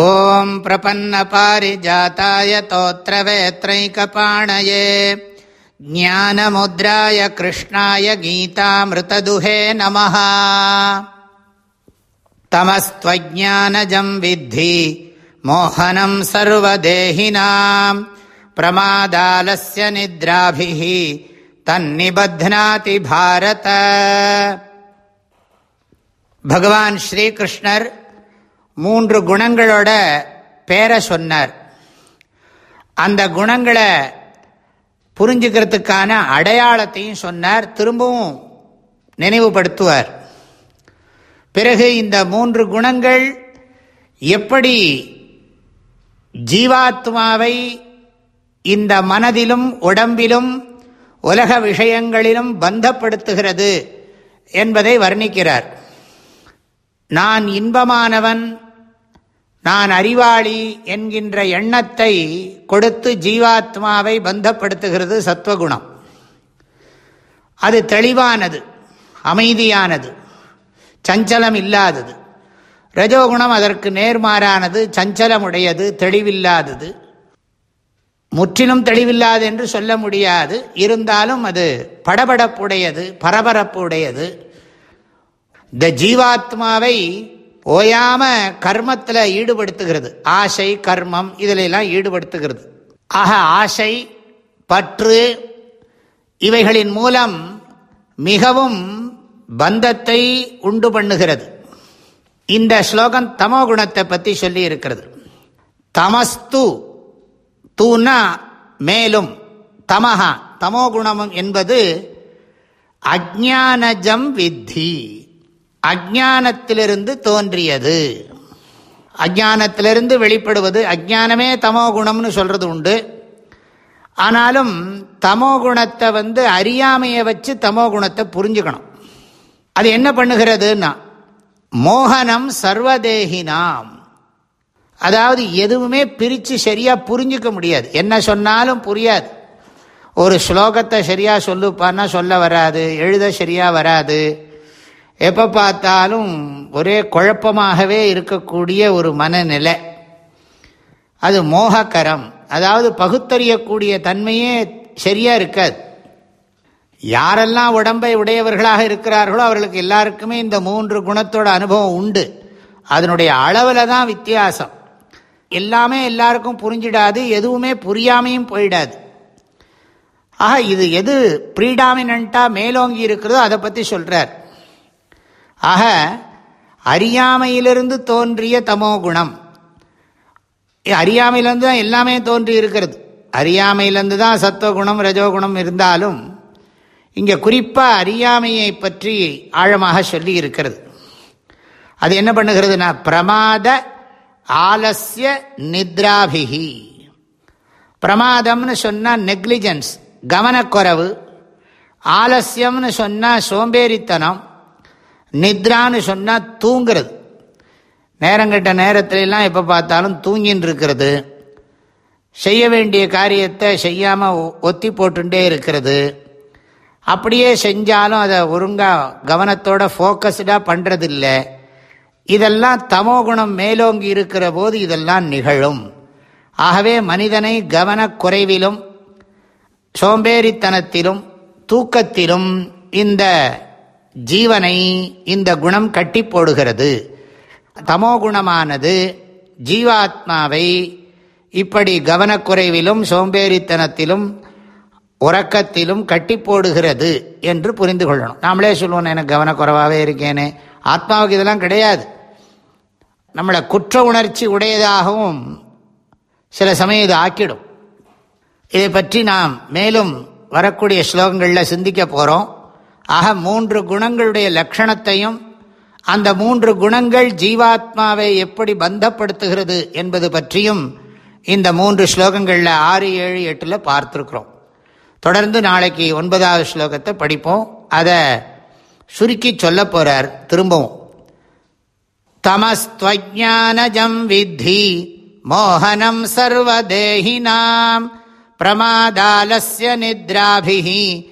ॐ प्रपन्नपारिजाताय तोत्रवेत्रैकपाणये ज्ञानमुद्राय कृष्णाय गीतामृतदुहे नमः तमस्त्वज्ञानजम् विद्धि मोहनम् सर्वदेहिनाम् प्रमादालस्य निद्राभिः तन्निबध्नाति भारत भगवान् श्रीकृष्णर् மூன்று குணங்களோட பேரை சொன்னார். அந்த குணங்களை புரிஞ்சுக்கிறதுக்கான அடையாளத்தையும் சொன்னார் திரும்பவும் நினைவுபடுத்துவார். பிறகு இந்த மூன்று குணங்கள் எப்படி ஜீவாத்மாவை இந்த மனதிலும் உடம்பிலும் உலக விஷயங்களிலும் பந்தப்படுத்துகிறது என்பதை வர்ணிக்கிறார். நான் இன்பமானவன் நான் அறிவாளி என்கின்ற எண்ணத்தை கொடுத்து ஜீவாத்மாவை பந்தப்படுத்துகிறது சத்வகுணம். அது தெளிவானது அமைதியானது சஞ்சலம் இல்லாதது. ரஜோகுணம் அதற்கு நேர்மாறானது சஞ்சலமுடையது தெளிவில்லாதது. முற்றிலும் தெளிவில்லாது என்று சொல்ல முடியாது. இருந்தாலும் அது படபடப்புடையது பரபரப்புடையது. இந்த ஜீவாத்மாவை ஓயாம கர்மத்தில் ஈடுபடுத்துகிறது. ஆசை கர்மம் இதில் எல்லாம் ஈடுபடுத்துகிறது. ஆக ஆசை பற்று இவைகளின் மூலம் மிகவும் பந்தத்தை உண்டு பண்ணுகிறது. இந்த ஸ்லோகம் தமோ குணத்தை பற்றி சொல்லி இருக்கிறது. தமஸ்து தூனா மேலும் தமஹா தமோ குணம் என்பது அஜானஜம் வித்தி. அஜானத்திலிருந்து தோன்றியது. அஜானத்திலிருந்து வெளிப்படுவது அஜானமே தமோ குணம்னு சொல்றது உண்டு. ஆனாலும் தமோ குணத்தை வந்து அறியாமையை வச்சு தமோ குணத்தை புரிஞ்சுக்கணும். அது என்ன பண்ணுகிறதுன்னா மோகனம் சர்வதேகினாம் அதாவது எதுவுமே பிரித்து சரியாக புரிஞ்சிக்க முடியாது. என்ன சொன்னாலும் புரியாது. ஒரு ஸ்லோகத்தை சரியாக சொல்லுப்பான்னா சொல்ல வராது எழுத சரியாக வராது. எப்போ பார்த்தாலும் ஒரே குழப்பமாகவே இருக்கக்கூடிய ஒரு மனநிலை. அது மோகக்கரம். அதாவது பகுத்தறியக்கூடிய தன்மையே சரியாக இருக்காது. யாரெல்லாம் உடம்பை உடையவர்களாக இருக்கிறார்களோ அவர்களுக்கு எல்லாருக்குமே இந்த மூன்று குணத்தோட அனுபவம் உண்டு. அதனுடைய அளவில் தான் வித்தியாசம். எல்லாமே எல்லாருக்கும் புரிஞ்சிடாது எதுவுமே புரியாமையும் போயிடாது. ஆக இது எது ப்ரீடாமினண்ட்டாக மேலோங்கி இருக்கிறதோ அதை பற்றி சொல்கிறார் ஆக அறியாமையிலிருந்து தோன்றிய தமோ குணம். அறியாமையிலேருந்து தான் எல்லாமே தோன்றி இருக்கிறது. அறியாமையிலேருந்து தான் சத்துவகுணம் ரஜோகுணம் இருந்தாலும் இங்கே குறிப்பாக அறியாமையை பற்றி ஆழமாக சொல்லி இருக்கிறது. அது என்ன பண்ணுகிறதுனா பிரமாத ஆலசிய நித்ராபிகி பிரமாதம்னு சொன்னால் நெக்லிஜென்ஸ் கவனக்குறவு. ஆலசியம்னு சொன்னால் சோம்பேறித்தனம். நித்ரான்னு சொன்னால் தூங்கிறது. நேரங்கிட்ட நேரத்திலலாம் எப்போ பார்த்தாலும் தூங்கின்னு இருக்கிறது. செய்ய வேண்டிய காரியத்தை செய்யாமல் ஒத்தி போட்டுட்டே இருக்கிறது. அப்படியே செஞ்சாலும் அதை ஒழுங்காக கவனத்தோட ஃபோக்கஸ்டாக பண்ணுறதில்ல இதெல்லாம் தமோகுணம் மேலோங்கி இருக்கிற போது இதெல்லாம் நிகழும். ஆகவே மனிதனை கவனக்குறைவிலும் சோம்பேறித்தனத்திலும் தூக்கத்திலும் இந்த ஜீவனை இந்த குணம் கட்டி போடுகிறது. தமோ குணமானது ஜீவாத்மாவை இப்படி கவனக்குறைவிலும் சோம்பேறித்தனத்திலும் உறக்கத்திலும் கட்டி போடுகிறது என்று புரிந்து கொள்ளணும். நாமளே சொல்லுவோம் எனக்கு கவனக்குறைவாகவே இருக்கேனே. ஆத்மாவுக்கு இதெல்லாம் கிடையாது. நம்மளை குற்ற உணர்ச்சி உடையதாகவும் சில சமயம் இது ஆக்கிடும். இதை பற்றி நாம் மேலும் வரக்கூடிய ஸ்லோகங்களில் சிந்திக்க போகிறோம் ஆக மூன்று குணங்களுடைய லட்சணத்தையும் அந்த மூன்று குணங்கள் ஜீவாத்மாவை எப்படி பந்தப்படுத்துகிறது என்பது பற்றியும் இந்த மூன்று ஸ்லோகங்களில் ஆறு ஏழு எட்டில் பார்த்துருக்குறோம். தொடர்ந்து நாளைக்கு ஒன்பதாவது ஸ்லோகத்தை படிப்போம். அதை சுருக்கி சொல்ல போகிறார் திரும்பவும். தமஸ்துவஜானஜம் வித்தி மோகனம் சர்வதேகினாம் பிரமாதாலஸ்ய நித்ராபிஹி